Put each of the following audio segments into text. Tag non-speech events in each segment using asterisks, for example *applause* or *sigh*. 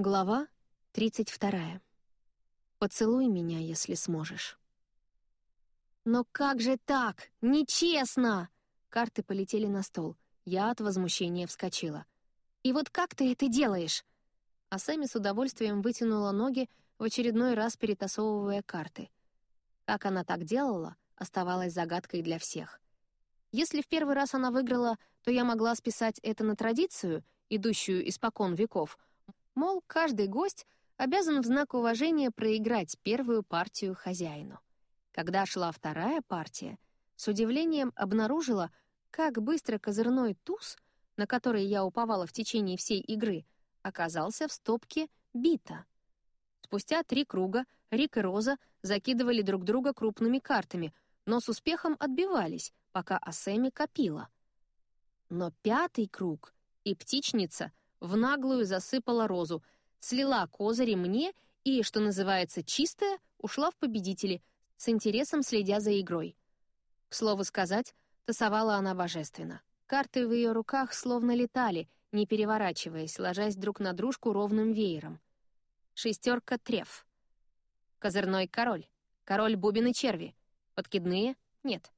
Глава 32. Поцелуй меня, если сможешь. Но как же так? Нечестно! Карты полетели на стол. Я от возмущения вскочила. И вот как ты это делаешь? А Сэмми с удовольствием вытянула ноги, в очередной раз перетасовывая карты. Как она так делала, оставалось загадкой для всех. Если в первый раз она выиграла, то я могла списать это на традицию, идущую испокон веков — Мол, каждый гость обязан в знак уважения проиграть первую партию хозяину. Когда шла вторая партия, с удивлением обнаружила, как быстро козырной туз, на который я уповала в течение всей игры, оказался в стопке бита. Спустя три круга Рик и Роза закидывали друг друга крупными картами, но с успехом отбивались, пока Асеми копила. Но пятый круг и птичница в наглую засыпала розу, слила козыри мне и, что называется, чистая, ушла в победители, с интересом следя за игрой. К слову сказать, тасовала она божественно. Карты в ее руках словно летали, не переворачиваясь, ложась друг на дружку ровным веером. Шестерка треф. Козырной король. Король бубен и черви. Подкидные? Нет.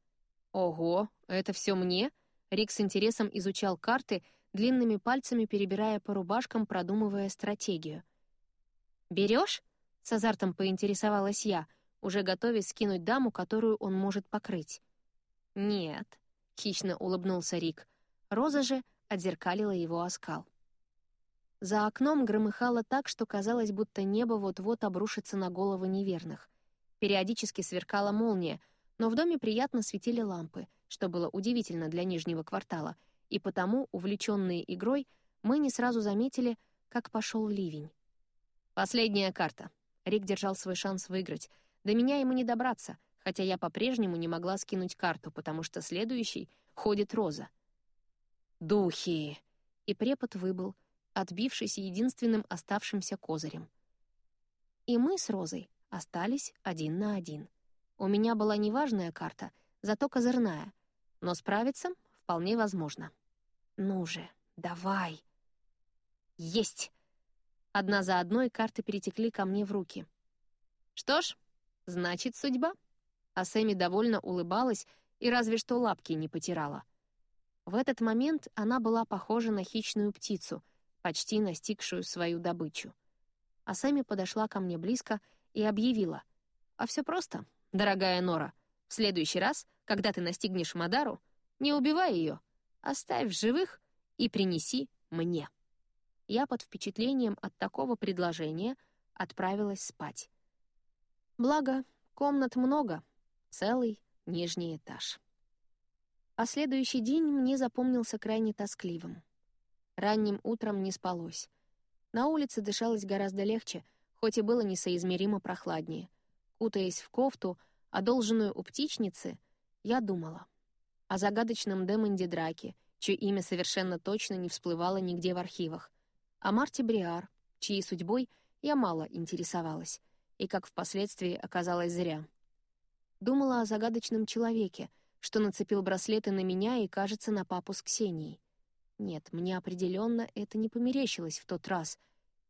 Ого, это все мне? Рик с интересом изучал карты — длинными пальцами перебирая по рубашкам, продумывая стратегию. «Берешь?» — с азартом поинтересовалась я, уже готовясь скинуть даму, которую он может покрыть. «Нет», — хищно улыбнулся Рик. Роза же отзеркалила его оскал. За окном громыхало так, что казалось, будто небо вот-вот обрушится на головы неверных. Периодически сверкала молния, но в доме приятно светили лампы, что было удивительно для нижнего квартала — и потому, увлеченные игрой, мы не сразу заметили, как пошел ливень. Последняя карта. Рик держал свой шанс выиграть. До меня ему не добраться, хотя я по-прежнему не могла скинуть карту, потому что следующий ходит Роза. «Духи!» И препод выбыл, отбившись единственным оставшимся козырем. И мы с Розой остались один на один. У меня была неважная карта, зато козырная, но справиться вполне возможно. «Ну же, давай!» «Есть!» Одна за одной карты перетекли ко мне в руки. «Что ж, значит, судьба». А Сэмми довольно улыбалась и разве что лапки не потирала. В этот момент она была похожа на хищную птицу, почти настигшую свою добычу. А Сэмми подошла ко мне близко и объявила. «А все просто, дорогая Нора. В следующий раз, когда ты настигнешь Мадару, не убивай ее, Оставь живых и принеси мне». Я под впечатлением от такого предложения отправилась спать. Благо, комнат много, целый нижний этаж. А следующий день мне запомнился крайне тоскливым. Ранним утром не спалось. На улице дышалось гораздо легче, хоть и было несоизмеримо прохладнее. Кутаясь в кофту, одолженную у птичницы, я думала о загадочном Демонде Драке, чье имя совершенно точно не всплывало нигде в архивах, о Марте Бриар, чьей судьбой я мало интересовалась, и, как впоследствии оказалось зря. Думала о загадочном человеке, что нацепил браслеты на меня и, кажется, на папу с Ксенией. Нет, мне определенно это не померещилось в тот раз,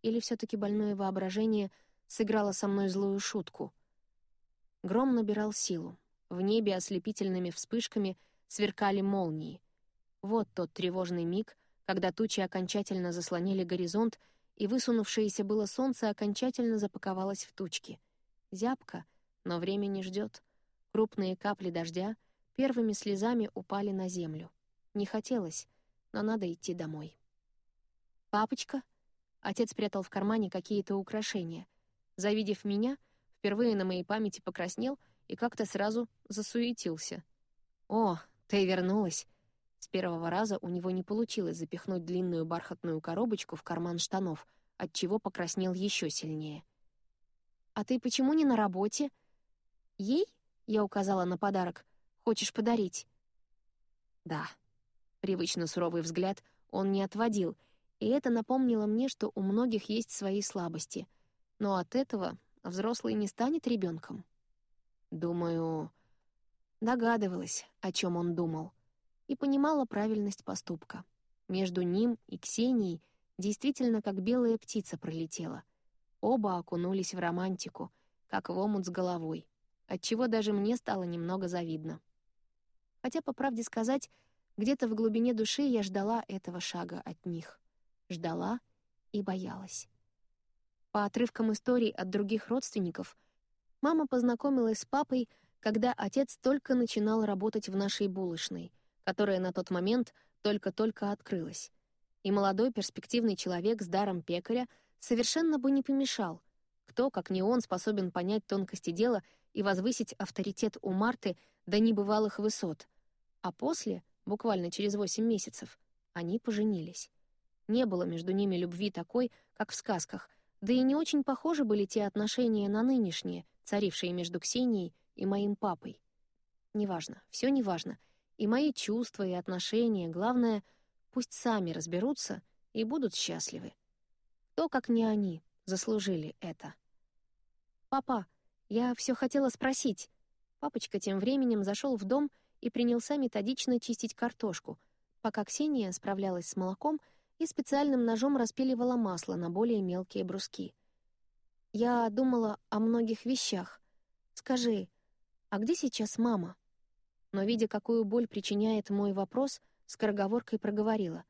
или все таки больное воображение сыграло со мной злую шутку. Гром набирал силу. В небе ослепительными вспышками — сверкали молнии. Вот тот тревожный миг, когда тучи окончательно заслонили горизонт, и высунувшееся было солнце окончательно запаковалось в тучки. Зябко, но время не ждет. Крупные капли дождя первыми слезами упали на землю. Не хотелось, но надо идти домой. «Папочка?» Отец прятал в кармане какие-то украшения. Завидев меня, впервые на моей памяти покраснел и как-то сразу засуетился. «О, «Ты вернулась!» С первого раза у него не получилось запихнуть длинную бархатную коробочку в карман штанов, отчего покраснел еще сильнее. «А ты почему не на работе?» «Ей?» — я указала на подарок. «Хочешь подарить?» «Да». Привычно суровый взгляд он не отводил, и это напомнило мне, что у многих есть свои слабости. Но от этого взрослый не станет ребенком. Думаю, Догадывалась, о чем он думал, и понимала правильность поступка. Между ним и Ксенией действительно как белая птица пролетела. Оба окунулись в романтику, как в омут с головой, отчего даже мне стало немного завидно. Хотя, по правде сказать, где-то в глубине души я ждала этого шага от них. Ждала и боялась. По отрывкам историй от других родственников, мама познакомилась с папой, когда отец только начинал работать в нашей булочной, которая на тот момент только-только открылась. И молодой перспективный человек с даром пекаря совершенно бы не помешал. Кто, как не он, способен понять тонкости дела и возвысить авторитет у Марты до небывалых высот. А после, буквально через восемь месяцев, они поженились. Не было между ними любви такой, как в сказках, да и не очень похожи были те отношения на нынешние, царившие между Ксенией и моим папой. Неважно, все неважно. И мои чувства, и отношения, главное, пусть сами разберутся и будут счастливы. Кто, как не они, заслужили это. «Папа, я все хотела спросить». Папочка тем временем зашел в дом и принялся методично чистить картошку, пока Ксения справлялась с молоком и специальным ножом распиливала масло на более мелкие бруски. «Я думала о многих вещах. Скажи, а где сейчас мама?» Но, видя, какую боль причиняет мой вопрос, скороговоркой проговорила.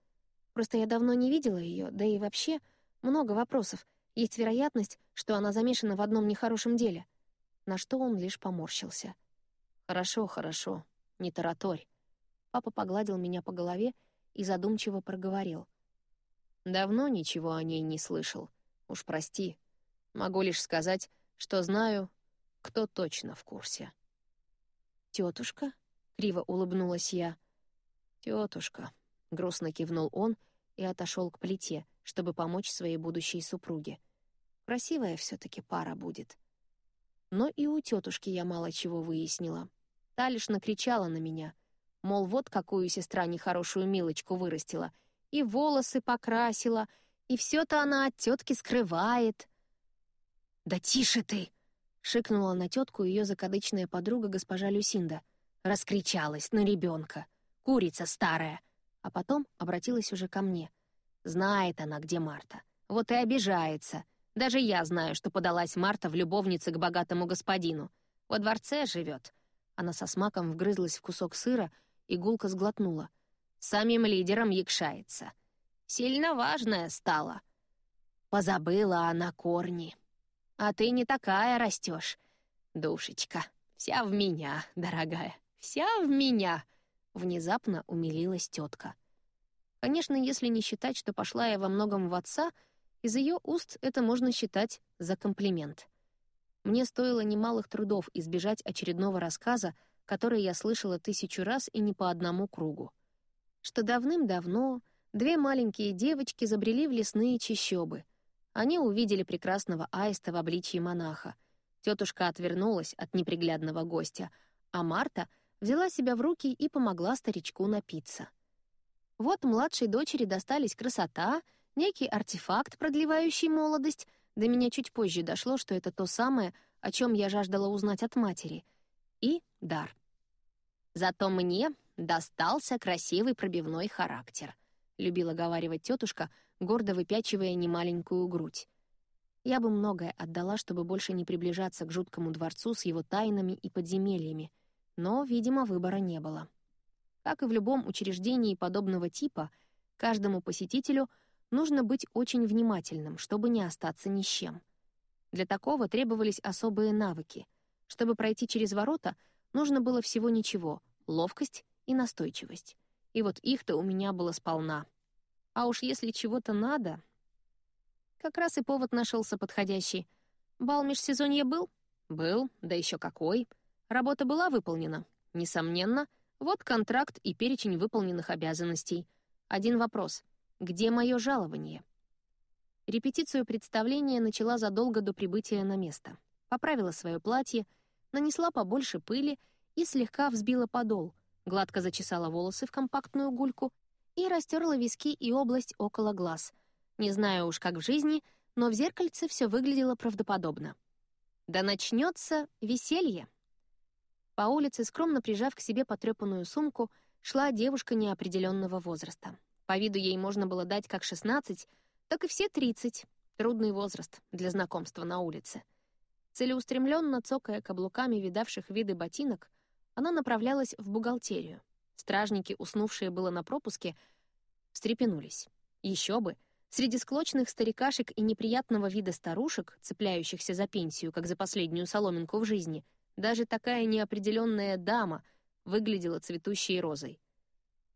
«Просто я давно не видела ее, да и вообще много вопросов. Есть вероятность, что она замешана в одном нехорошем деле». На что он лишь поморщился. «Хорошо, хорошо, не тараторь». Папа погладил меня по голове и задумчиво проговорил — Давно ничего о ней не слышал. Уж прости. Могу лишь сказать, что знаю, кто точно в курсе. Тетушка? криво улыбнулась я. Тетушка, грустно кивнул он и отошел к плите, чтобы помочь своей будущей супруге. Красивая все таки пара будет. Но и у тетушки я мало чего выяснила. Та лишь накричала на меня, мол, вот какую сестра нехорошую милочку вырастила — и волосы покрасила, и все-то она от тетки скрывает. «Да тише ты!» — шикнула на тетку ее закадычная подруга госпожа Люсинда. Раскричалась на ребенка. Курица старая. А потом обратилась уже ко мне. Знает она, где Марта. Вот и обижается. Даже я знаю, что подалась Марта в любовнице к богатому господину. Во дворце живет. Она со смаком вгрызлась в кусок сыра и гулко сглотнула — самим лидером якшается. Сильно важная стала. Позабыла она корни. А ты не такая растешь, душечка. Вся в меня, дорогая, вся в меня. Внезапно умилилась тетка. Конечно, если не считать, что пошла я во многом в отца, из ее уст это можно считать за комплимент. Мне стоило немалых трудов избежать очередного рассказа, который я слышала тысячу раз и не по одному кругу что давным-давно две маленькие девочки забрели в лесные чащобы. Они увидели прекрасного аиста в обличье монаха. Тетушка отвернулась от неприглядного гостя, а Марта взяла себя в руки и помогла старичку напиться. Вот младшей дочери достались красота, некий артефакт, продлевающий молодость. До меня чуть позже дошло, что это то самое, о чем я жаждала узнать от матери. И дар. Зато мне достался красивый пробивной характер», — любила говаривать тетушка, гордо выпячивая немаленькую грудь. Я бы многое отдала, чтобы больше не приближаться к жуткому дворцу с его тайнами и подземельями, но, видимо, выбора не было. Как и в любом учреждении подобного типа, каждому посетителю нужно быть очень внимательным, чтобы не остаться ни с чем. Для такого требовались особые навыки. Чтобы пройти через ворота, нужно было всего ничего — ловкость и настойчивость. И вот их-то у меня было сполна. А уж если чего-то надо... Как раз и повод нашелся подходящий. Бал межсезонья был? Был, да еще какой. Работа была выполнена? Несомненно. Вот контракт и перечень выполненных обязанностей. Один вопрос. Где мое жалование? Репетицию представления начала задолго до прибытия на место. Поправила свое платье, нанесла побольше пыли и слегка взбила подол, гладко зачесала волосы в компактную гульку и растерла виски и область около глаз. Не знаю уж, как в жизни, но в зеркальце все выглядело правдоподобно. Да начнется веселье. По улице, скромно прижав к себе потрепанную сумку, шла девушка неопределенного возраста. По виду ей можно было дать как 16, так и все 30. Трудный возраст для знакомства на улице. Целеустремленно цокая каблуками видавших виды ботинок, она направлялась в бухгалтерию. Стражники, уснувшие было на пропуске, встрепенулись. Еще бы! Среди склочных старикашек и неприятного вида старушек, цепляющихся за пенсию, как за последнюю соломинку в жизни, даже такая неопределенная дама выглядела цветущей розой.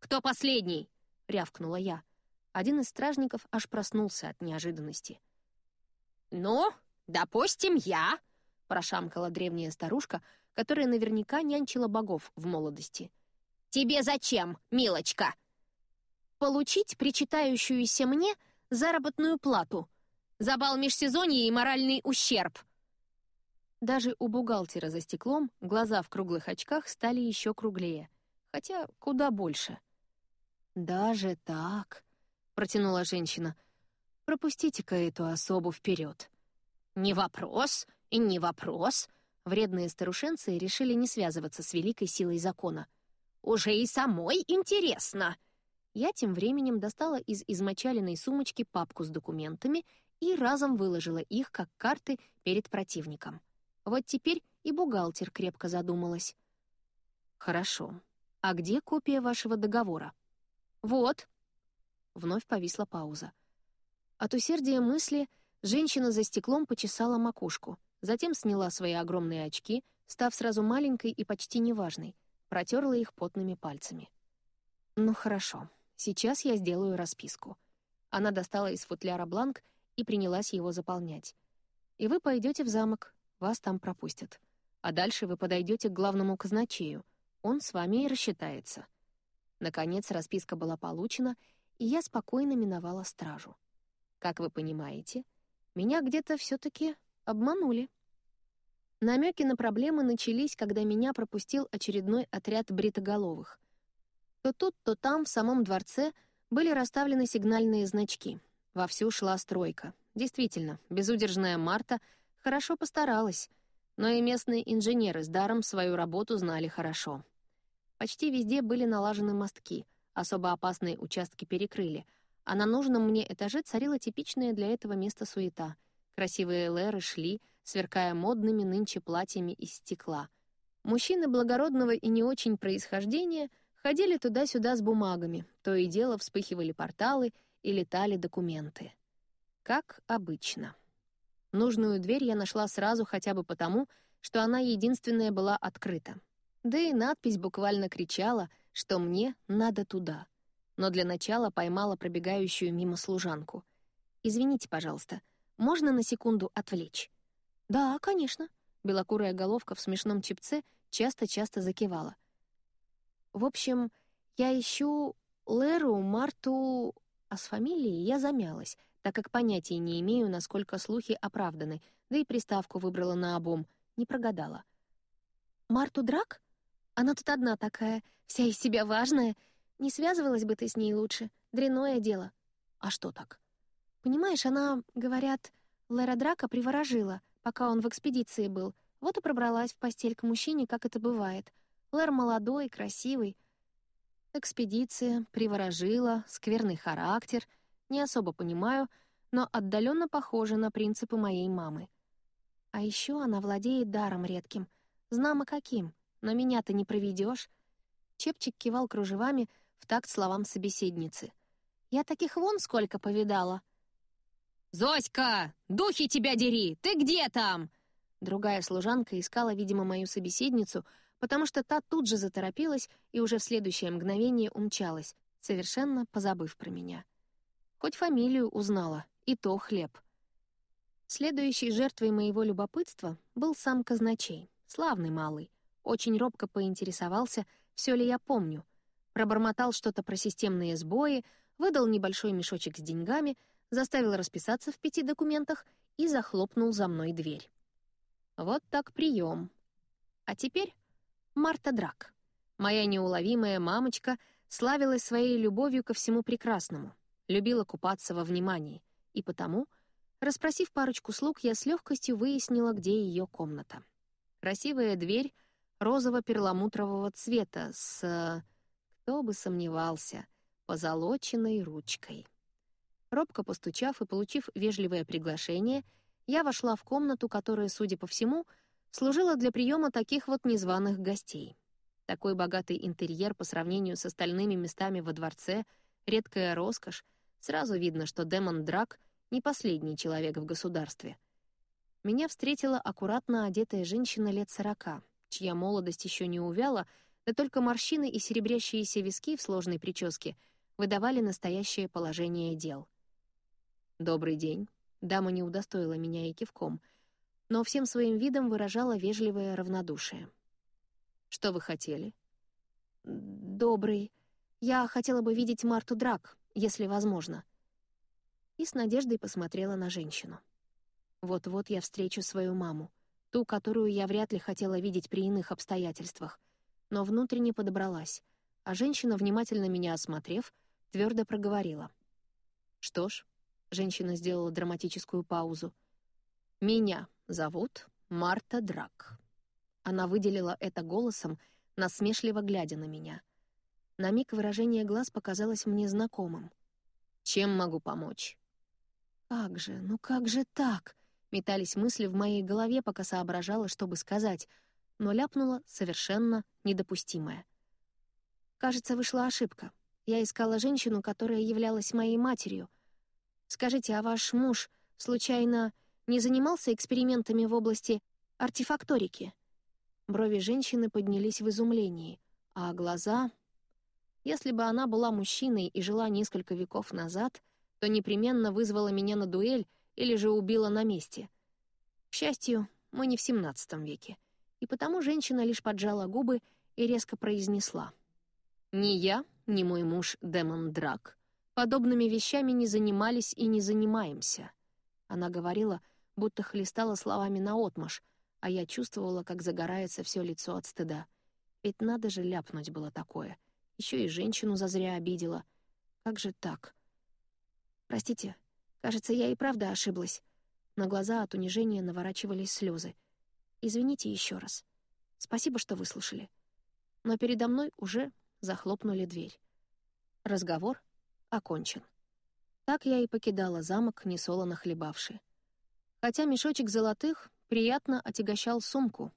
«Кто последний?» — рявкнула я. Один из стражников аж проснулся от неожиданности. «Ну, допустим, я!» — прошамкала древняя старушка, которая наверняка нянчила богов в молодости. «Тебе зачем, милочка?» «Получить причитающуюся мне заработную плату, за бал межсезонья и моральный ущерб». Даже у бухгалтера за стеклом глаза в круглых очках стали еще круглее, хотя куда больше. «Даже так?» — протянула женщина. «Пропустите-ка эту особу вперед. «Не вопрос и не вопрос», Вредные старушенцы решили не связываться с великой силой закона. «Уже и самой интересно!» Я тем временем достала из измочаленной сумочки папку с документами и разом выложила их, как карты, перед противником. Вот теперь и бухгалтер крепко задумалась. «Хорошо. А где копия вашего договора?» «Вот». Вновь повисла пауза. От усердия мысли женщина за стеклом почесала макушку. Затем сняла свои огромные очки, став сразу маленькой и почти неважной, протерла их потными пальцами. «Ну хорошо, сейчас я сделаю расписку». Она достала из футляра бланк и принялась его заполнять. «И вы пойдете в замок, вас там пропустят. А дальше вы подойдете к главному казначею, он с вами и рассчитается». Наконец расписка была получена, и я спокойно миновала стражу. Как вы понимаете, меня где-то все таки обманули. Намеки на проблемы начались, когда меня пропустил очередной отряд бритоголовых. То тут, то там, в самом дворце, были расставлены сигнальные значки. Вовсю шла стройка. Действительно, безудержная Марта хорошо постаралась, но и местные инженеры с даром свою работу знали хорошо. Почти везде были налажены мостки, особо опасные участки перекрыли, а на нужном мне этаже царила типичная для этого места суета. Красивые лэры шли — сверкая модными нынче платьями из стекла. Мужчины благородного и не очень происхождения ходили туда-сюда с бумагами, то и дело вспыхивали порталы и летали документы. Как обычно. Нужную дверь я нашла сразу хотя бы потому, что она единственная была открыта. Да и надпись буквально кричала, что мне надо туда. Но для начала поймала пробегающую мимо служанку. «Извините, пожалуйста, можно на секунду отвлечь?» «Да, конечно». Белокурая головка в смешном чипце часто-часто закивала. «В общем, я ищу Леру, Марту...» А с фамилией я замялась, так как понятия не имею, насколько слухи оправданы, да и приставку выбрала на обум, не прогадала. «Марту Драк? Она тут одна такая, вся из себя важная. Не связывалась бы ты с ней лучше, дряное дело. А что так? Понимаешь, она, говорят, Лера Драка приворожила — пока он в экспедиции был. Вот и пробралась в постель к мужчине, как это бывает. Лэр молодой, красивый. Экспедиция, приворожила, скверный характер. Не особо понимаю, но отдаленно похожа на принципы моей мамы. А еще она владеет даром редким. Знамо каким, но меня-то не проведешь. Чепчик кивал кружевами в такт словам собеседницы. «Я таких вон сколько повидала!» «Зоська, духи тебя дери! Ты где там?» Другая служанка искала, видимо, мою собеседницу, потому что та тут же заторопилась и уже в следующее мгновение умчалась, совершенно позабыв про меня. Хоть фамилию узнала, и то хлеб. Следующей жертвой моего любопытства был сам казначей, славный малый. Очень робко поинтересовался, все ли я помню. Пробормотал что-то про системные сбои, выдал небольшой мешочек с деньгами — заставил расписаться в пяти документах и захлопнул за мной дверь. Вот так прием. А теперь Марта Драк. Моя неуловимая мамочка славилась своей любовью ко всему прекрасному, любила купаться во внимании, и потому, расспросив парочку слуг, я с легкостью выяснила, где ее комната. Красивая дверь розово-перламутрового цвета с... кто бы сомневался, позолоченной ручкой. Робко постучав и получив вежливое приглашение, я вошла в комнату, которая, судя по всему, служила для приема таких вот незваных гостей. Такой богатый интерьер по сравнению с остальными местами во дворце, редкая роскошь, сразу видно, что Демон Драк — не последний человек в государстве. Меня встретила аккуратно одетая женщина лет сорока, чья молодость еще не увяла, да только морщины и серебрящиеся виски в сложной прическе выдавали настоящее положение дел. «Добрый день». Дама не удостоила меня и кивком, но всем своим видом выражала вежливое равнодушие. «Что вы хотели?» «Добрый. Я хотела бы видеть Марту Драк, если возможно». И с надеждой посмотрела на женщину. Вот-вот я встречу свою маму, ту, которую я вряд ли хотела видеть при иных обстоятельствах, но внутренне подобралась, а женщина, внимательно меня осмотрев, твердо проговорила. «Что ж, Женщина сделала драматическую паузу. «Меня зовут Марта Драк». Она выделила это голосом, насмешливо глядя на меня. На миг выражение глаз показалось мне знакомым. «Чем могу помочь?» «Как же, ну как же так?» Метались мысли в моей голове, пока соображала, чтобы сказать, но ляпнула совершенно недопустимое. Кажется, вышла ошибка. Я искала женщину, которая являлась моей матерью — Скажите, а ваш муж, случайно, не занимался экспериментами в области артефакторики?» Брови женщины поднялись в изумлении, а глаза... Если бы она была мужчиной и жила несколько веков назад, то непременно вызвала меня на дуэль или же убила на месте. К счастью, мы не в XVII веке, и потому женщина лишь поджала губы и резко произнесла. «Ни я, ни мой муж Демон Драк Подобными вещами не занимались и не занимаемся. Она говорила, будто хлестала словами наотмашь, а я чувствовала, как загорается все лицо от стыда. Ведь надо же ляпнуть было такое. Еще и женщину зазря обидела. Как же так? Простите, кажется, я и правда ошиблась. На глаза от унижения наворачивались слезы. Извините еще раз. Спасибо, что выслушали. Но передо мной уже захлопнули дверь. Разговор окончен. Так я и покидала замок, несолоно хлебавши. Хотя мешочек золотых приятно отягощал сумку,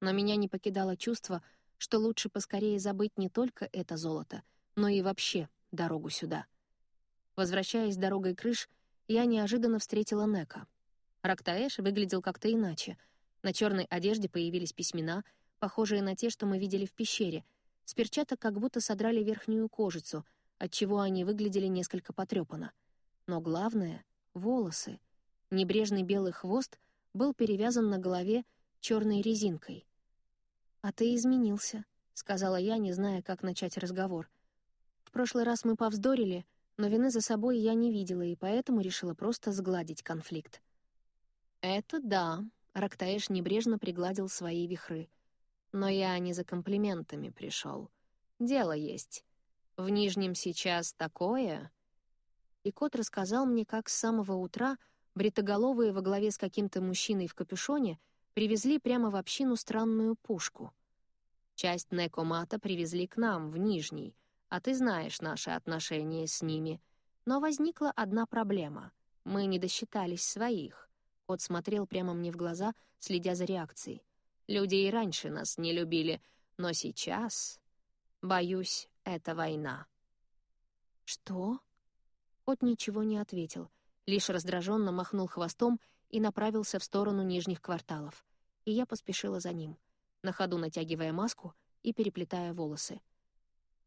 но меня не покидало чувство, что лучше поскорее забыть не только это золото, но и вообще дорогу сюда. Возвращаясь дорогой крыш, я неожиданно встретила Нека. Рактаэш выглядел как-то иначе. На черной одежде появились письмена, похожие на те, что мы видели в пещере. С перчаток как будто содрали верхнюю кожицу — отчего они выглядели несколько потрёпанно. Но главное — волосы. Небрежный белый хвост был перевязан на голове черной резинкой. «А ты изменился», — сказала я, не зная, как начать разговор. «В прошлый раз мы повздорили, но вины за собой я не видела, и поэтому решила просто сгладить конфликт». «Это да», — Рактаэш небрежно пригладил свои вихры. «Но я не за комплиментами пришел. Дело есть. В Нижнем сейчас такое...» И кот рассказал мне, как с самого утра бритоголовые во главе с каким-то мужчиной в капюшоне привезли прямо в общину странную пушку. Часть Некомата привезли к нам, в Нижний, а ты знаешь наши отношения с ними. Но возникла одна проблема. Мы не досчитались своих. Кот смотрел прямо мне в глаза, следя за реакцией. Люди и раньше нас не любили, но сейчас... Боюсь, это война». «Что?» Кот ничего не ответил, лишь раздраженно махнул хвостом и направился в сторону нижних кварталов. И я поспешила за ним, на ходу натягивая маску и переплетая волосы.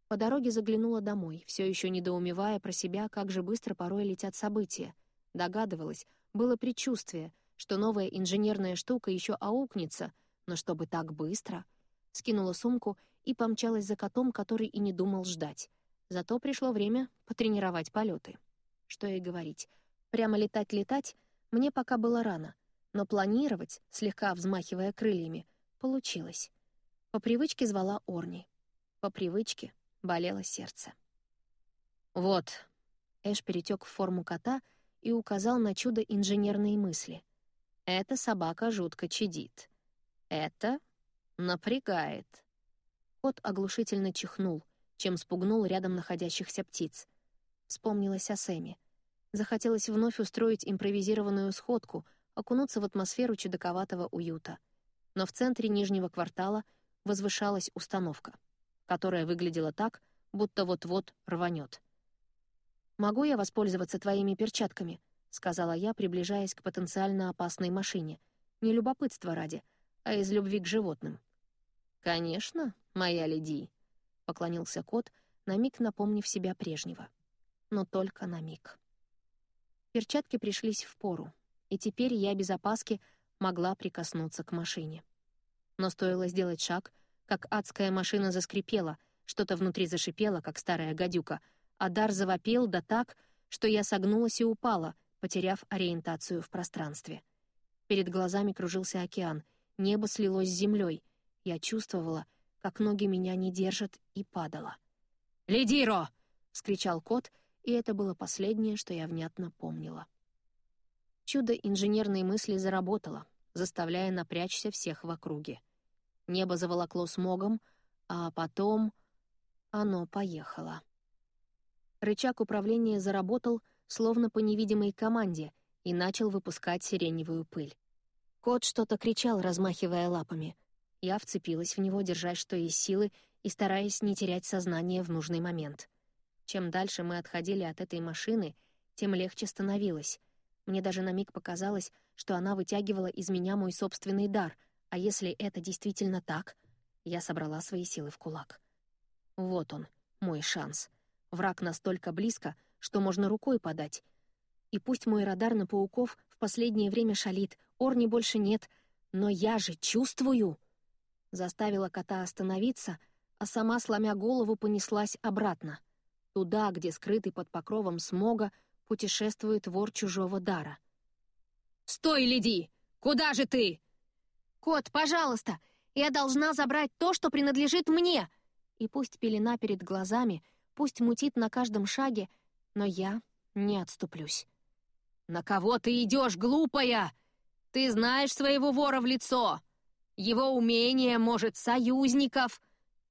По дороге заглянула домой, все еще недоумевая про себя, как же быстро порой летят события. Догадывалась, было предчувствие, что новая инженерная штука еще аукнется, но чтобы так быстро... Скинула сумку и помчалась за котом, который и не думал ждать. Зато пришло время потренировать полеты. Что и говорить. Прямо летать-летать мне пока было рано, но планировать, слегка взмахивая крыльями, получилось. По привычке звала Орни. По привычке болело сердце. «Вот», — Эш перетек в форму кота и указал на чудо инженерные мысли. «Эта собака жутко чадит. Это напрягает. Кот оглушительно чихнул, чем спугнул рядом находящихся птиц. Вспомнилась о Сэме. Захотелось вновь устроить импровизированную сходку, окунуться в атмосферу чудаковатого уюта. Но в центре нижнего квартала возвышалась установка, которая выглядела так, будто вот-вот рванет. «Могу я воспользоваться твоими перчатками?» — сказала я, приближаясь к потенциально опасной машине. Не любопытства ради, а из любви к животным. «Конечно, моя леди», — поклонился кот, на миг напомнив себя прежнего. Но только на миг. Перчатки пришлись в пору, и теперь я без опаски могла прикоснуться к машине. Но стоило сделать шаг, как адская машина заскрипела, что-то внутри зашипело, как старая гадюка, а дар завопил да так, что я согнулась и упала, потеряв ориентацию в пространстве. Перед глазами кружился океан, небо слилось с землей. Я чувствовала, как ноги меня не держат, и падала. «Лидиро!» — вскричал кот, и это было последнее, что я внятно помнила. Чудо инженерной мысли заработало, заставляя напрячься всех в округе. Небо заволокло смогом, а потом оно поехало. Рычаг управления заработал, словно по невидимой команде, и начал выпускать сиреневую пыль. Кот что-то кричал, размахивая лапами. Я вцепилась в него, держась что из силы и стараясь не терять сознание в нужный момент. Чем дальше мы отходили от этой машины, тем легче становилось. Мне даже на миг показалось, что она вытягивала из меня мой собственный дар, а если это действительно так, я собрала свои силы в кулак. Вот он, мой шанс. Враг настолько близко, что можно рукой подать. И пусть мой радар на пауков в последнее время шалит, Орни больше нет, но я же чувствую. Заставила кота остановиться, а сама, сломя голову, понеслась обратно. Туда, где скрытый под покровом смога путешествует вор чужого дара. «Стой, леди! Куда же ты?» «Кот, пожалуйста! Я должна забрать то, что принадлежит мне!» И пусть пелена перед глазами, пусть мутит на каждом шаге, но я не отступлюсь. «На кого ты идешь, глупая? Ты знаешь своего вора в лицо! Его умение, может, союзников!»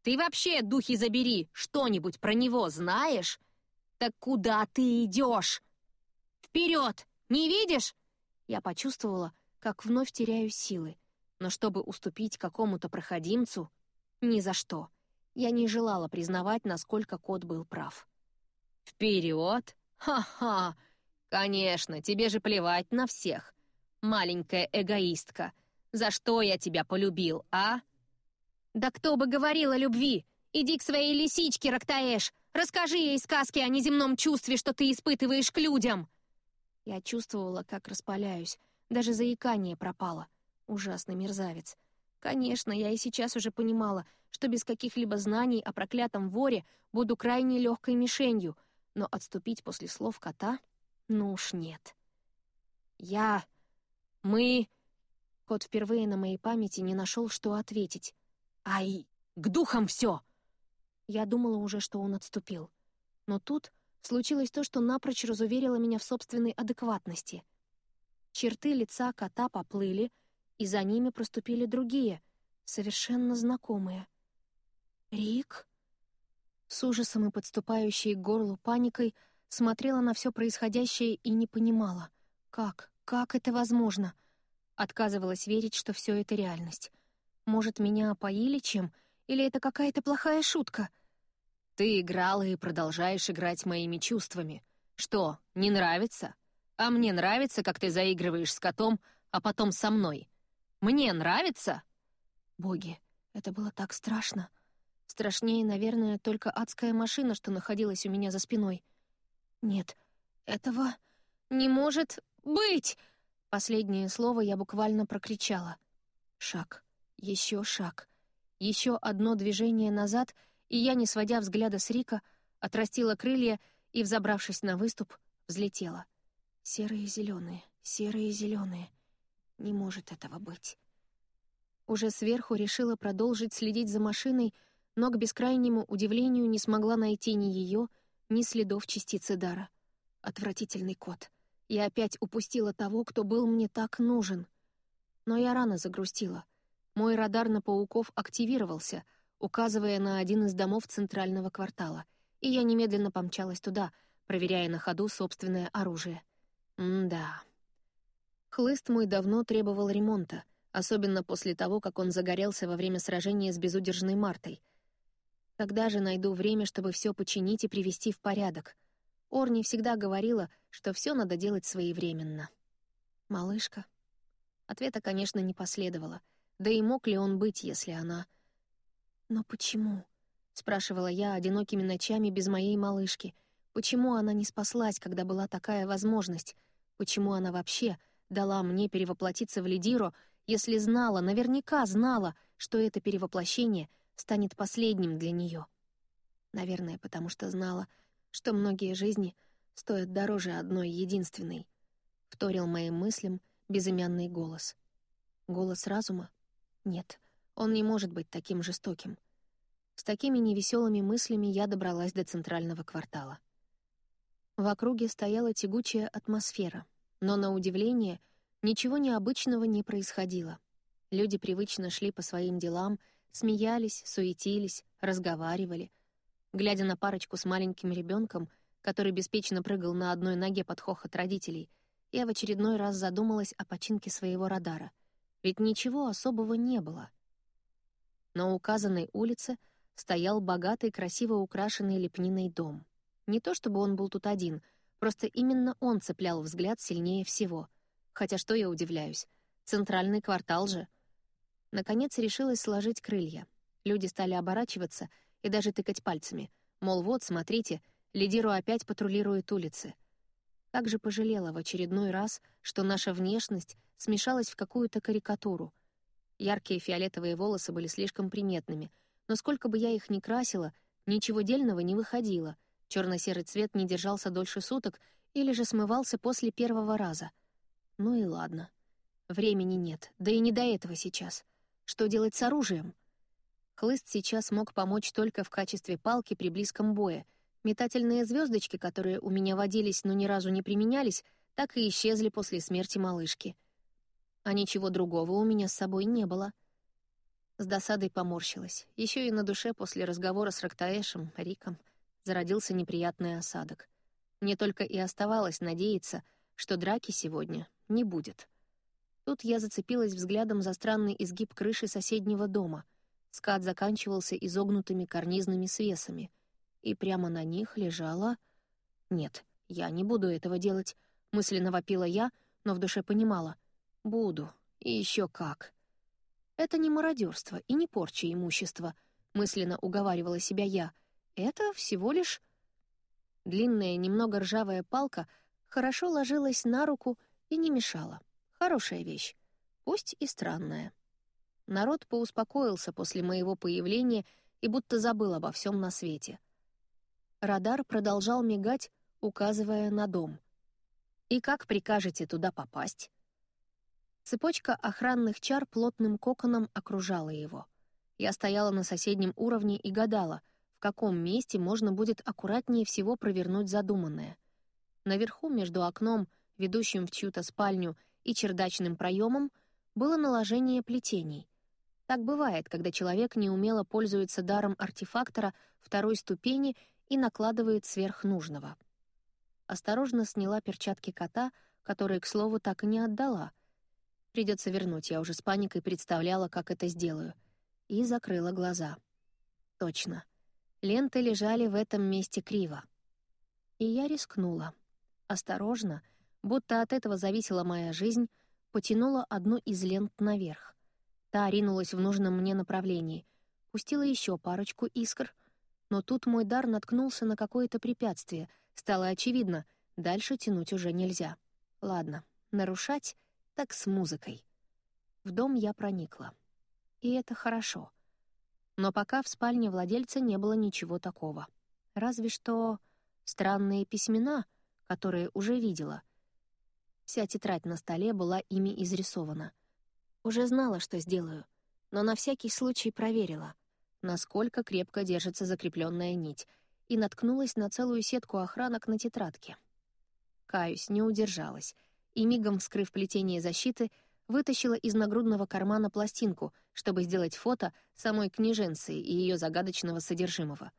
Ты вообще, духи забери, что-нибудь про него знаешь? Так куда ты идешь? Вперед! Не видишь? Я почувствовала, как вновь теряю силы, но чтобы уступить какому-то проходимцу, ни за что. Я не желала признавать, насколько кот был прав. «Вперед? Ха-ха! Конечно, тебе же плевать на всех. Маленькая эгоистка. За что я тебя полюбил, а?» «Да кто бы говорил о любви! Иди к своей лисичке, Рактаэш! Расскажи ей сказки о неземном чувстве, что ты испытываешь к людям!» Я чувствовала, как распаляюсь. Даже заикание пропало. Ужасный мерзавец. Конечно, я и сейчас уже понимала, что без каких-либо знаний о проклятом воре буду крайне легкой мишенью, но отступить после слов кота? Ну уж нет. Я... Мы... Кот впервые на моей памяти не нашел, что ответить. «Ай, к духам все!» Я думала уже, что он отступил. Но тут случилось то, что напрочь разуверило меня в собственной адекватности. Черты лица кота поплыли, и за ними проступили другие, совершенно знакомые. «Рик?» С ужасом и подступающей к горлу паникой смотрела на все происходящее и не понимала, как, как это возможно. Отказывалась верить, что все это реальность. Может, меня опоили чем? Или это какая-то плохая шутка? Ты играла и продолжаешь играть моими чувствами. Что, не нравится? А мне нравится, как ты заигрываешь с котом, а потом со мной. Мне нравится? Боги, это было так страшно. Страшнее, наверное, только адская машина, что находилась у меня за спиной. Нет, этого не может быть! Последнее слово я буквально прокричала. Шаг. Еще шаг. Еще одно движение назад, и я, не сводя взгляда с Рика, отрастила крылья и, взобравшись на выступ, взлетела. Серые зеленые, серые зеленые. Не может этого быть. Уже сверху решила продолжить следить за машиной, но к бескрайнему удивлению не смогла найти ни ее, ни следов частицы дара. Отвратительный кот. Я опять упустила того, кто был мне так нужен. Но я рано загрустила. Мой радар на пауков активировался, указывая на один из домов центрального квартала, и я немедленно помчалась туда, проверяя на ходу собственное оружие. М-да. Хлыст мой давно требовал ремонта, особенно после того, как он загорелся во время сражения с безудержной Мартой. Когда же найду время, чтобы все починить и привести в порядок? Орни всегда говорила, что все надо делать своевременно. «Малышка?» Ответа, конечно, не последовало. Да и мог ли он быть, если она... «Но почему?» — спрашивала я одинокими ночами без моей малышки. «Почему она не спаслась, когда была такая возможность? Почему она вообще дала мне перевоплотиться в Лидиро, если знала, наверняка знала, что это перевоплощение станет последним для нее? Наверное, потому что знала, что многие жизни стоят дороже одной единственной. Вторил моим мыслям безымянный голос. Голос разума? Нет, он не может быть таким жестоким. С такими невеселыми мыслями я добралась до центрального квартала. В округе стояла тягучая атмосфера, но, на удивление, ничего необычного не происходило. Люди привычно шли по своим делам, смеялись, суетились, разговаривали. Глядя на парочку с маленьким ребенком, который беспечно прыгал на одной ноге под хохот родителей, я в очередной раз задумалась о починке своего радара. Ведь ничего особого не было. На указанной улице — стоял богатый, красиво украшенный лепниной дом. Не то чтобы он был тут один, просто именно он цеплял взгляд сильнее всего. Хотя что я удивляюсь, центральный квартал же. Наконец решилась сложить крылья. Люди стали оборачиваться и даже тыкать пальцами. Мол, вот, смотрите, лидиру опять патрулирует улицы. Как же пожалела в очередной раз, что наша внешность смешалась в какую-то карикатуру. Яркие фиолетовые волосы были слишком приметными — но сколько бы я их ни красила, ничего дельного не выходило. Черно-серый цвет не держался дольше суток или же смывался после первого раза. Ну и ладно. Времени нет, да и не до этого сейчас. Что делать с оружием? Хлыст сейчас мог помочь только в качестве палки при близком бое. Метательные звездочки, которые у меня водились, но ни разу не применялись, так и исчезли после смерти малышки. А ничего другого у меня с собой не было — с досадой поморщилась. Еще и на душе после разговора с Рактаэшем, Риком, зародился неприятный осадок. Мне только и оставалось надеяться, что драки сегодня не будет. Тут я зацепилась взглядом за странный изгиб крыши соседнего дома. Скат заканчивался изогнутыми карнизными свесами, и прямо на них лежала... Нет, я не буду этого делать, мысленно вопила я, но в душе понимала. Буду, и еще как. Это не мародерство и не порча имущества, мысленно уговаривала себя я. Это всего лишь... Длинная, немного ржавая палка хорошо ложилась на руку и не мешала. Хорошая вещь, пусть и странная. Народ поуспокоился после моего появления и будто забыл обо всем на свете. Радар продолжал мигать, указывая на дом. «И как прикажете туда попасть?» Цепочка охранных чар плотным коконом окружала его. Я стояла на соседнем уровне и гадала, в каком месте можно будет аккуратнее всего провернуть задуманное. Наверху, между окном, ведущим в чью-то спальню, и чердачным проемом, было наложение плетений. Так бывает, когда человек неумело пользуется даром артефактора второй ступени и накладывает сверх нужного. Осторожно сняла перчатки кота, которые, к слову, так и не отдала — Придется вернуть, я уже с паникой представляла, как это сделаю. И закрыла глаза. Точно. Ленты лежали в этом месте криво. И я рискнула. Осторожно, будто от этого зависела моя жизнь, потянула одну из лент наверх. Та ринулась в нужном мне направлении, пустила еще парочку искр, но тут мой дар наткнулся на какое-то препятствие. Стало очевидно, дальше тянуть уже нельзя. Ладно, нарушать так с музыкой. В дом я проникла. И это хорошо. Но пока в спальне владельца не было ничего такого. Разве что странные письмена, которые уже видела. Вся тетрадь на столе была ими изрисована. Уже знала, что сделаю, но на всякий случай проверила, насколько крепко держится закрепленная нить, и наткнулась на целую сетку охранок на тетрадке. Каюсь, не удержалась — и, мигом вскрыв плетение защиты, вытащила из нагрудного кармана пластинку, чтобы сделать фото самой княженцы и ее загадочного содержимого.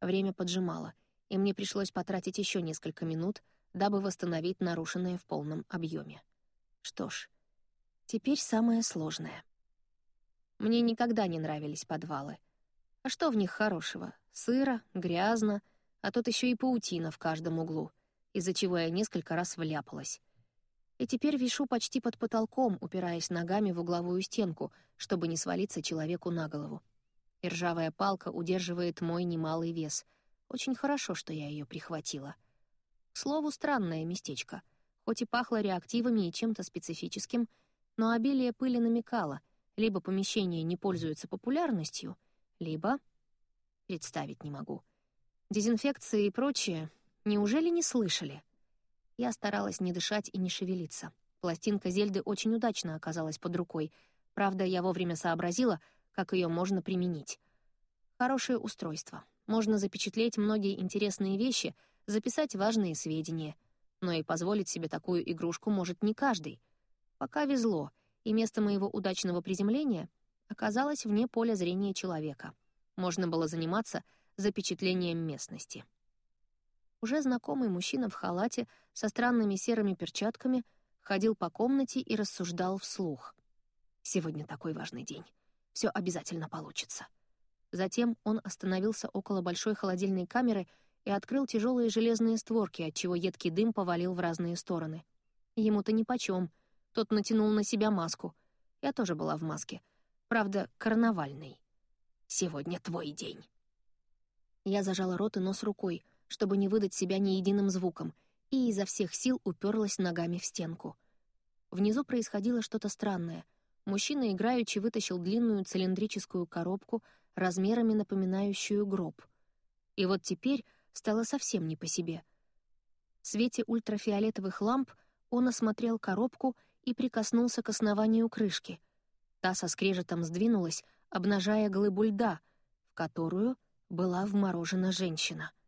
Время поджимало, и мне пришлось потратить еще несколько минут, дабы восстановить нарушенное в полном объеме. Что ж, теперь самое сложное. Мне никогда не нравились подвалы. А что в них хорошего? Сыро, грязно, а тут еще и паутина в каждом углу, из-за чего я несколько раз вляпалась. И теперь вишу почти под потолком, упираясь ногами в угловую стенку, чтобы не свалиться человеку на голову. И ржавая палка удерживает мой немалый вес. Очень хорошо, что я ее прихватила. Слову, странное местечко. Хоть и пахло реактивами и чем-то специфическим, но обилие пыли намекало, либо помещение не пользуется популярностью, либо... Представить не могу. Дезинфекция и прочее, неужели не слышали? Я старалась не дышать и не шевелиться. Пластинка Зельды очень удачно оказалась под рукой. Правда, я вовремя сообразила, как ее можно применить. Хорошее устройство. Можно запечатлеть многие интересные вещи, записать важные сведения. Но и позволить себе такую игрушку может не каждый. Пока везло, и место моего удачного приземления оказалось вне поля зрения человека. Можно было заниматься запечатлением местности. Уже знакомый мужчина в халате со странными серыми перчатками ходил по комнате и рассуждал вслух. «Сегодня такой важный день. Все обязательно получится». Затем он остановился около большой холодильной камеры и открыл тяжелые железные створки, отчего едкий дым повалил в разные стороны. Ему-то нипочем. Тот натянул на себя маску. Я тоже была в маске. Правда, карнавальной. «Сегодня твой день». Я зажала рот и нос рукой — чтобы не выдать себя ни единым звуком, и изо всех сил уперлась ногами в стенку. Внизу происходило что-то странное. Мужчина играючи вытащил длинную цилиндрическую коробку, размерами напоминающую гроб. И вот теперь стало совсем не по себе. В свете ультрафиолетовых ламп он осмотрел коробку и прикоснулся к основанию крышки. Та со скрежетом сдвинулась, обнажая глыбу льда, в которую была вморожена женщина —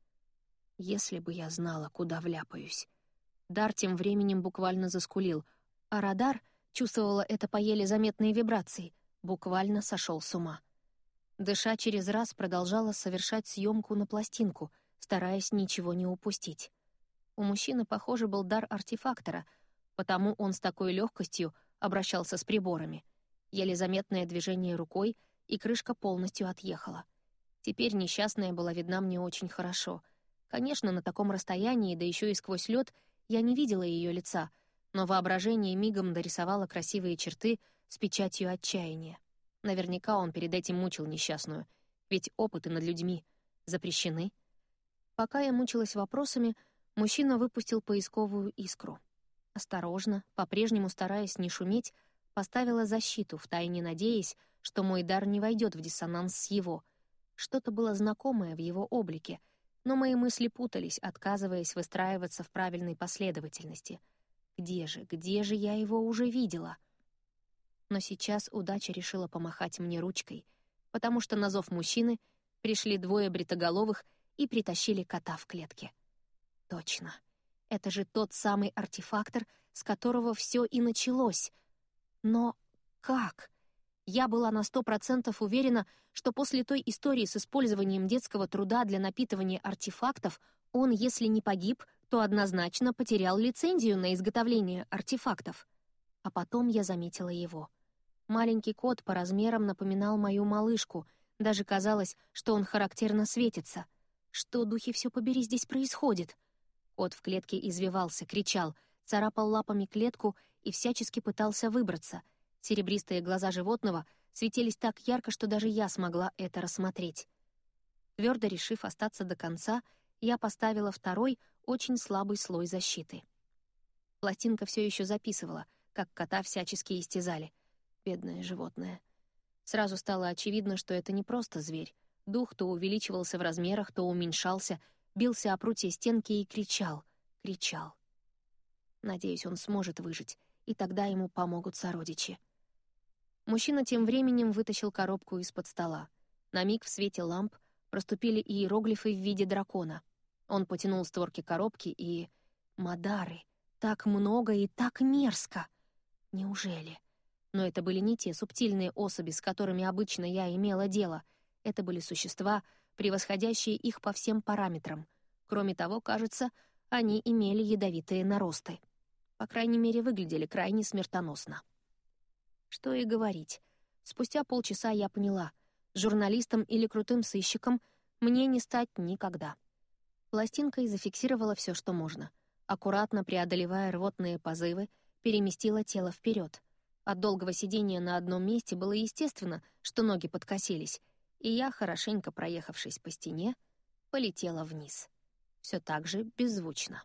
если бы я знала, куда вляпаюсь. Дар тем временем буквально заскулил, а радар, чувствовала это по еле заметной вибрации, буквально сошел с ума. Дыша через раз продолжала совершать съемку на пластинку, стараясь ничего не упустить. У мужчины, похоже, был дар артефактора, потому он с такой легкостью обращался с приборами. Еле заметное движение рукой, и крышка полностью отъехала. Теперь несчастная была видна мне очень хорошо — Конечно, на таком расстоянии, да еще и сквозь лед, я не видела ее лица, но воображение мигом дорисовало красивые черты с печатью отчаяния. Наверняка он перед этим мучил несчастную, ведь опыты над людьми запрещены. Пока я мучилась вопросами, мужчина выпустил поисковую искру. Осторожно, по-прежнему стараясь не шуметь, поставила защиту, втайне надеясь, что мой дар не войдет в диссонанс с его. Что-то было знакомое в его облике — но мои мысли путались, отказываясь выстраиваться в правильной последовательности. Где же, где же я его уже видела? Но сейчас удача решила помахать мне ручкой, потому что на зов мужчины пришли двое бритоголовых и притащили кота в клетке. Точно. Это же тот самый артефактор, с которого все и началось. Но как? Я была на сто процентов уверена, что после той истории с использованием детского труда для напитывания артефактов он, если не погиб, то однозначно потерял лицензию на изготовление артефактов. А потом я заметила его. Маленький кот по размерам напоминал мою малышку, даже казалось, что он характерно светится. Что, духи, все побери, здесь происходит? Кот в клетке извивался, кричал, царапал лапами клетку и всячески пытался выбраться — Серебристые глаза животного светились так ярко, что даже я смогла это рассмотреть. Твердо решив остаться до конца, я поставила второй, очень слабый слой защиты. Пластинка все еще записывала, как кота всячески истязали. Бедное животное. Сразу стало очевидно, что это не просто зверь. Дух то увеличивался в размерах, то уменьшался, бился о прутья стенки и кричал, кричал. Надеюсь, он сможет выжить, и тогда ему помогут сородичи. Мужчина тем временем вытащил коробку из-под стола. На миг в свете ламп проступили иероглифы в виде дракона. Он потянул створки коробки и... Мадары! Так много и так мерзко! Неужели? Но это были не те субтильные особи, с которыми обычно я имела дело. Это были существа, превосходящие их по всем параметрам. Кроме того, кажется, они имели ядовитые наросты. По крайней мере, выглядели крайне смертоносно. Что и говорить. Спустя полчаса я поняла, журналистом или крутым сыщиком мне не стать никогда. Пластинкой зафиксировала все, что можно. Аккуратно преодолевая рвотные позывы, переместила тело вперед. От долгого сидения на одном месте было естественно, что ноги подкосились, и я, хорошенько проехавшись по стене, полетела вниз. Все так же беззвучно.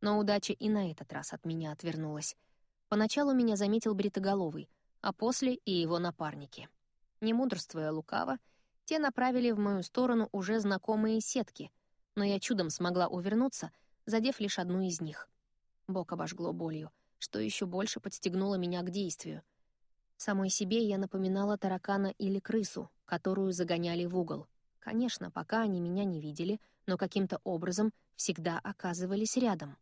Но удача и на этот раз от меня отвернулась. Поначалу меня заметил Бритоголовый, а после и его напарники. Не мудрствуя лукаво, те направили в мою сторону уже знакомые сетки, но я чудом смогла увернуться, задев лишь одну из них. Бок обожгло болью, что еще больше подстегнуло меня к действию. Самой себе я напоминала таракана или крысу, которую загоняли в угол. Конечно, пока они меня не видели, но каким-то образом всегда оказывались рядом.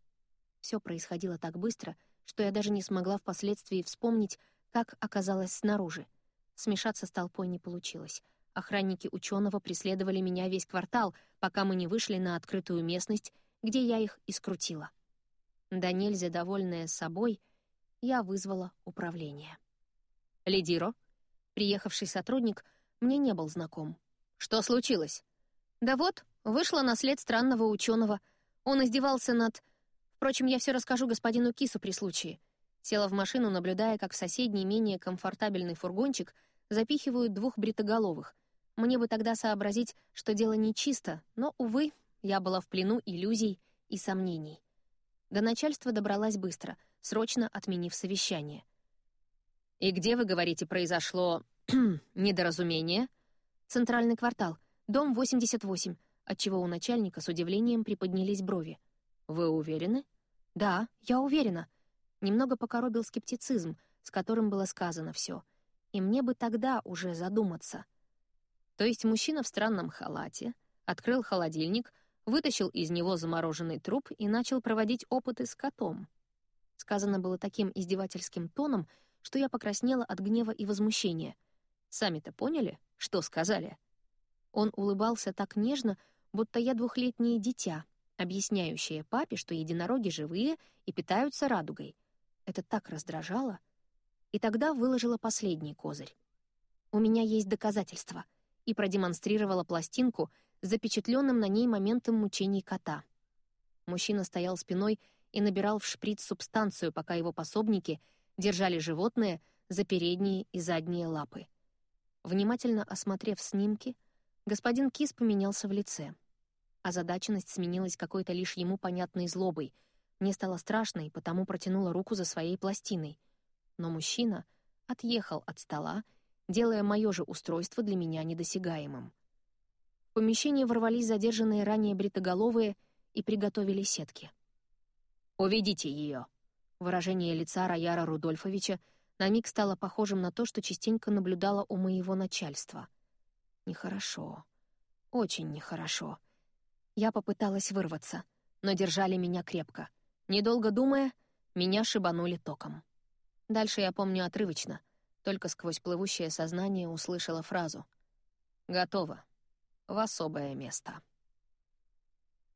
Все происходило так быстро, что я даже не смогла впоследствии вспомнить, как оказалось снаружи. Смешаться с толпой не получилось. Охранники ученого преследовали меня весь квартал, пока мы не вышли на открытую местность, где я их и скрутила. Да нельзя довольная собой, я вызвала управление. «Лидиро?» Приехавший сотрудник мне не был знаком. «Что случилось?» «Да вот, вышла на след странного ученого. Он издевался над...» Впрочем, я все расскажу господину Кису при случае. Села в машину, наблюдая, как в соседний, менее комфортабельный фургончик запихивают двух бритоголовых. Мне бы тогда сообразить, что дело нечисто, но, увы, я была в плену иллюзий и сомнений. До начальства добралась быстро, срочно отменив совещание. «И где, вы говорите, произошло *clears throat* недоразумение?» «Центральный квартал, дом 88», отчего у начальника с удивлением приподнялись брови. «Вы уверены?» «Да, я уверена». Немного покоробил скептицизм, с которым было сказано все. И мне бы тогда уже задуматься. То есть мужчина в странном халате открыл холодильник, вытащил из него замороженный труп и начал проводить опыты с котом. Сказано было таким издевательским тоном, что я покраснела от гнева и возмущения. Сами-то поняли, что сказали? Он улыбался так нежно, будто я двухлетнее дитя, объясняющая папе, что единороги живые и питаются радугой. Это так раздражало. И тогда выложила последний козырь. «У меня есть доказательства», и продемонстрировала пластинку с запечатленным на ней моментом мучений кота. Мужчина стоял спиной и набирал в шприц субстанцию, пока его пособники держали животное за передние и задние лапы. Внимательно осмотрев снимки, господин Кис поменялся в лице — Озадаченность сменилась какой-то лишь ему понятной злобой. Мне стало страшно, и потому протянула руку за своей пластиной. Но мужчина отъехал от стола, делая мое же устройство для меня недосягаемым. В помещение ворвались задержанные ранее бритоголовые и приготовили сетки. «Уведите ее!» Выражение лица Рояра Рудольфовича на миг стало похожим на то, что частенько наблюдала у моего начальства. Нехорошо. Очень нехорошо. Я попыталась вырваться, но держали меня крепко. Недолго думая, меня шибанули током. Дальше я помню отрывочно, только сквозь плывущее сознание услышала фразу «Готово. В особое место».